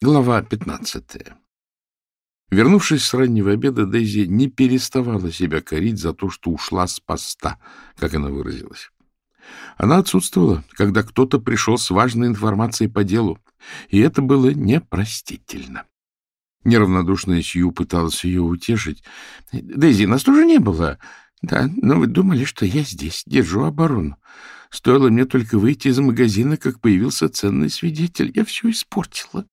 Глава 15. Вернувшись с раннего обеда, Дейзи не переставала себя корить за то, что ушла с поста, как она выразилась. Она отсутствовала, когда кто-то пришел с важной информацией по делу, и это было непростительно. Неравнодушная Сью пыталась ее утешить. — Дейзи, нас тоже не было. Да, но вы думали, что я здесь, держу оборону. Стоило мне только выйти из магазина, как появился ценный свидетель. Я все испортила.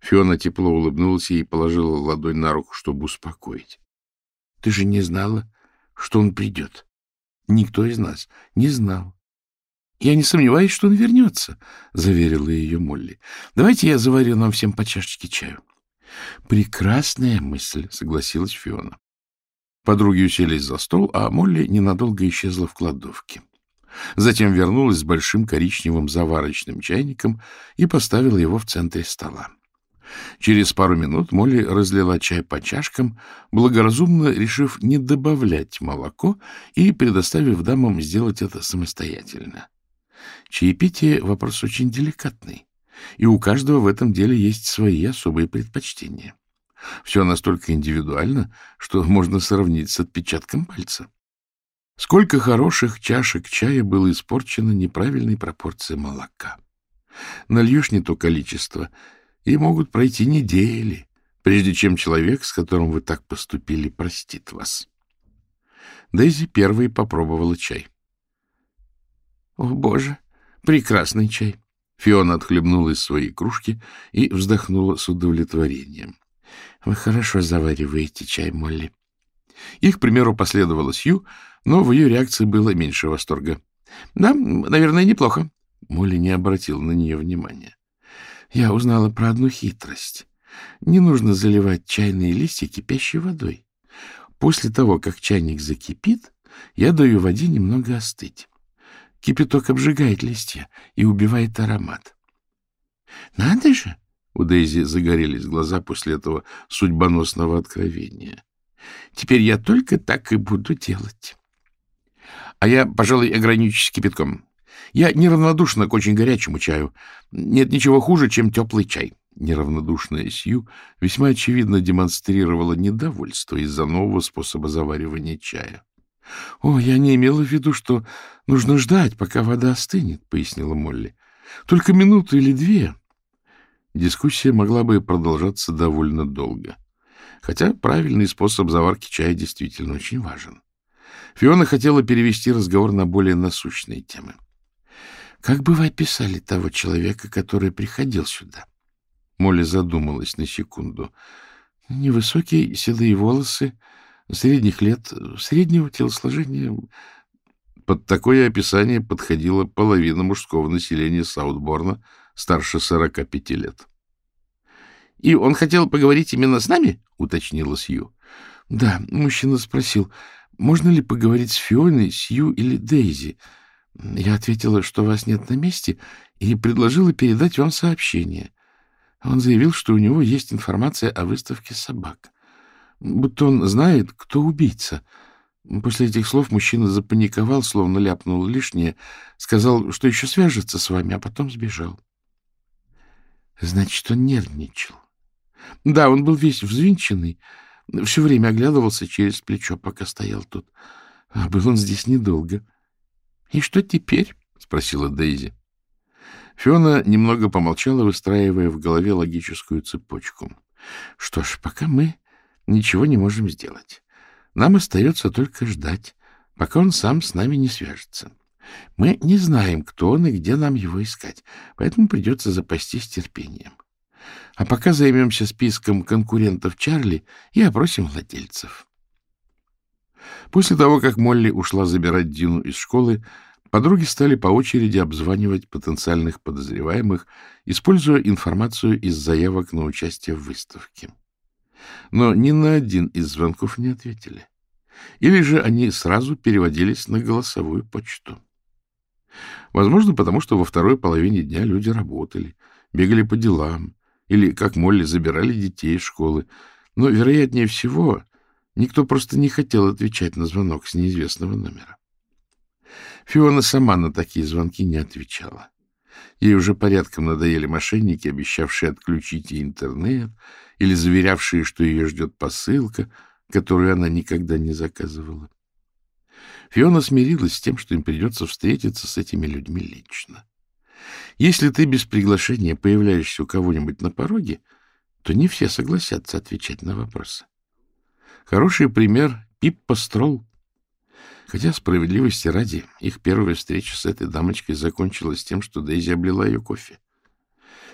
Фиона тепло улыбнулась и положила ладонь на руку, чтобы успокоить. — Ты же не знала, что он придет. Никто из нас не знал. — Я не сомневаюсь, что он вернется, — заверила ее Молли. — Давайте я заварю нам всем по чашечке чаю. — Прекрасная мысль, — согласилась Фиона. Подруги уселись за стол, а Молли ненадолго исчезла в кладовке. Затем вернулась с большим коричневым заварочным чайником и поставила его в центре стола. Через пару минут Молли разлила чай по чашкам, благоразумно решив не добавлять молоко и предоставив дамам сделать это самостоятельно. Чаепитие — вопрос очень деликатный, и у каждого в этом деле есть свои особые предпочтения. Все настолько индивидуально, что можно сравнить с отпечатком пальца. Сколько хороших чашек чая было испорчено неправильной пропорцией молока. Нальешь не то количество — и могут пройти недели, прежде чем человек, с которым вы так поступили, простит вас. Дейзи первой попробовала чай. — О, боже, прекрасный чай! Фиона отхлебнула из своей кружки и вздохнула с удовлетворением. — Вы хорошо завариваете чай, Молли. Их примеру последовала Сью, но в ее реакции было меньше восторга. — Да, наверное, неплохо. Молли не обратил на нее внимания я узнала про одну хитрость. Не нужно заливать чайные листья кипящей водой. После того, как чайник закипит, я даю воде немного остыть. Кипяток обжигает листья и убивает аромат. — Надо же! — у Дейзи загорелись глаза после этого судьбоносного откровения. — Теперь я только так и буду делать. — А я, пожалуй, ограничусь кипятком, я неравнодушна к очень горячему чаю. Нет ничего хуже, чем теплый чай. Неравнодушная Сью весьма очевидно демонстрировала недовольство из-за нового способа заваривания чая. — О, я не имела в виду, что нужно ждать, пока вода остынет, — пояснила Молли. — Только минуту или две. Дискуссия могла бы продолжаться довольно долго. Хотя правильный способ заварки чая действительно очень важен. Фиона хотела перевести разговор на более насущные темы. — как бы вы описали того человека, который приходил сюда? Молли задумалась на секунду. Невысокие седые волосы, средних лет, среднего телосложения. Под такое описание подходила половина мужского населения Саутборна старше сорока пяти лет. — И он хотел поговорить именно с нами? — уточнила Сью. — Да, мужчина спросил, можно ли поговорить с Фионой, Сью или Дейзи. — я ответила, что вас нет на месте, и предложила передать вам сообщение. Он заявил, что у него есть информация о выставке собак. Будто он знает, кто убийца. После этих слов мужчина запаниковал, словно ляпнул лишнее, сказал, что еще свяжется с вами, а потом сбежал. Значит, он нервничал. Да, он был весь взвинченный, все время оглядывался через плечо, пока стоял тут. А был он здесь недолго. —— И что теперь? — спросила Дейзи. Фиона немного помолчала, выстраивая в голове логическую цепочку. — Что ж, пока мы ничего не можем сделать. Нам остается только ждать, пока он сам с нами не свяжется. Мы не знаем, кто он и где нам его искать, поэтому придется запастись терпением. А пока займемся списком конкурентов Чарли и опросим владельцев. После того, как Молли ушла забирать Дину из школы, подруги стали по очереди обзванивать потенциальных подозреваемых, используя информацию из заявок на участие в выставке. Но ни на один из звонков не ответили. Или же они сразу переводились на голосовую почту. Возможно, потому что во второй половине дня люди работали, бегали по делам, или, как Молли, забирали детей из школы. Но, вероятнее всего, Никто просто не хотел отвечать на звонок с неизвестного номера. Фиона сама на такие звонки не отвечала. Ей уже порядком надоели мошенники, обещавшие отключить ей интернет или заверявшие, что ее ждет посылка, которую она никогда не заказывала. Фиона смирилась с тем, что им придется встретиться с этими людьми лично. Если ты без приглашения появляешься у кого-нибудь на пороге, то не все согласятся отвечать на вопросы. Хороший пример — Пиппа Стролл. Хотя, справедливости ради, их первая встреча с этой дамочкой закончилась тем, что Дейзи облила ее кофе.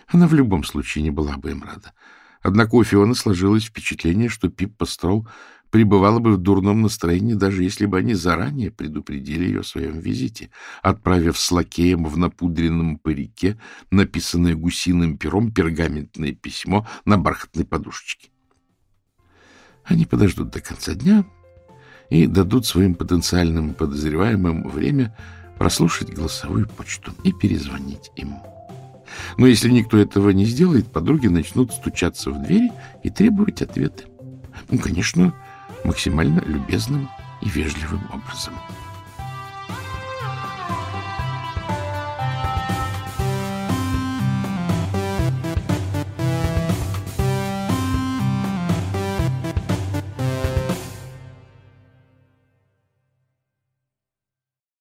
Она в любом случае не была бы им рада. Однако у Фиона сложилось впечатление, что Пиппа Стролл пребывала бы в дурном настроении, даже если бы они заранее предупредили ее о своем визите, отправив с лакеем в напудренном парике написанное гусиным пером пергаментное письмо на бархатной подушечке. Они подождут до конца дня, и дадут своим потенциальным подозреваемым время прослушать голосовую почту и перезвонить им. Но если никто этого не сделает, подруги начнут стучаться в двери и требовать ответы. Ну, конечно, максимально любезным и вежливым образом.